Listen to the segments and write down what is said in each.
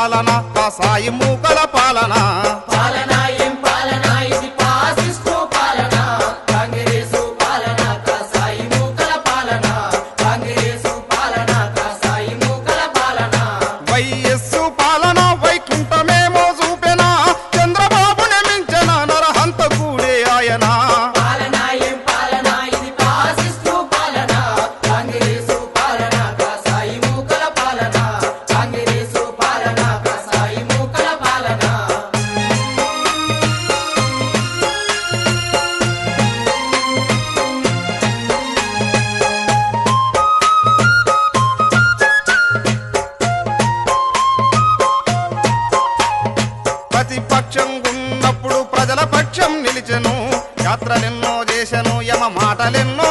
పాలన కసాయి మూకల పాలన. చేశను యాత్రలెన్నో చేశను యమ మాటలెన్నో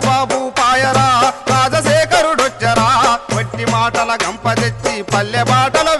బాబు పాయరా రాజశేఖరుడొచ్చరా వట్టి మాటల గంప తెచ్చి పల్లె బాటలు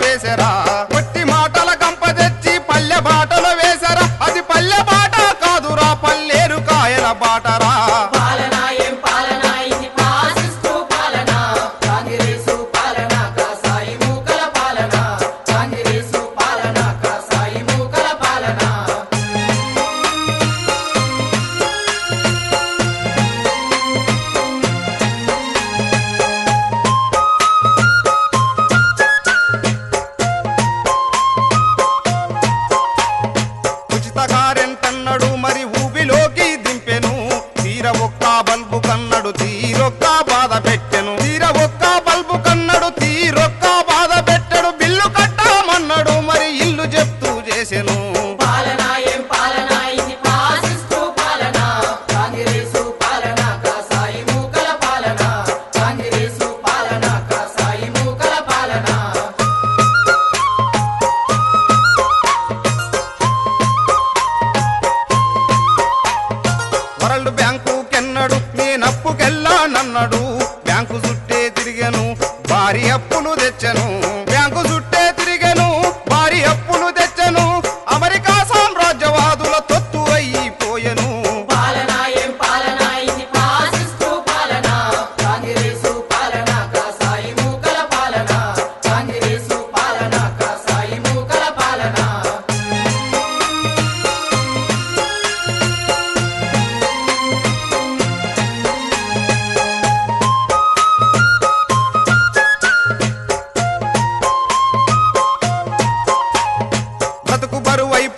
ನಡು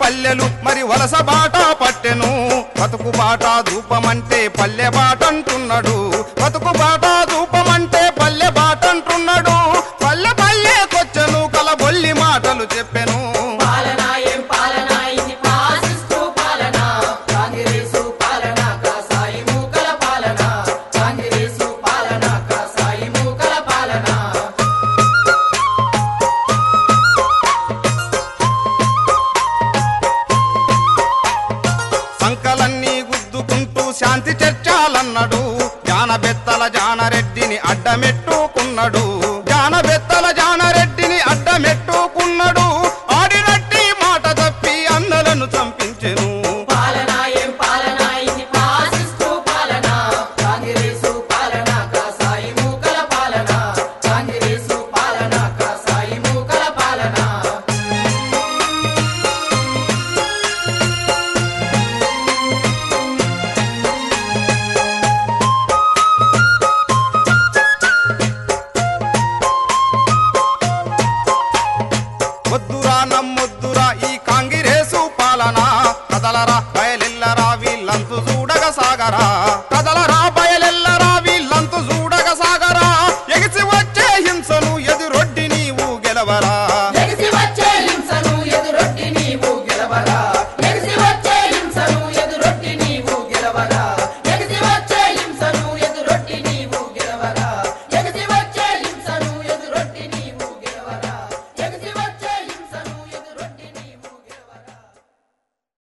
పల్లెలు మరి వలస బాట పట్టెను. బతుకు బాట ధూపమంటే పల్లె బాట అంటున్నాడు బతుకు బాట తల జానరెడ్డిని అడ్డమెట్టుకున్నాడు. ಸಾಗರ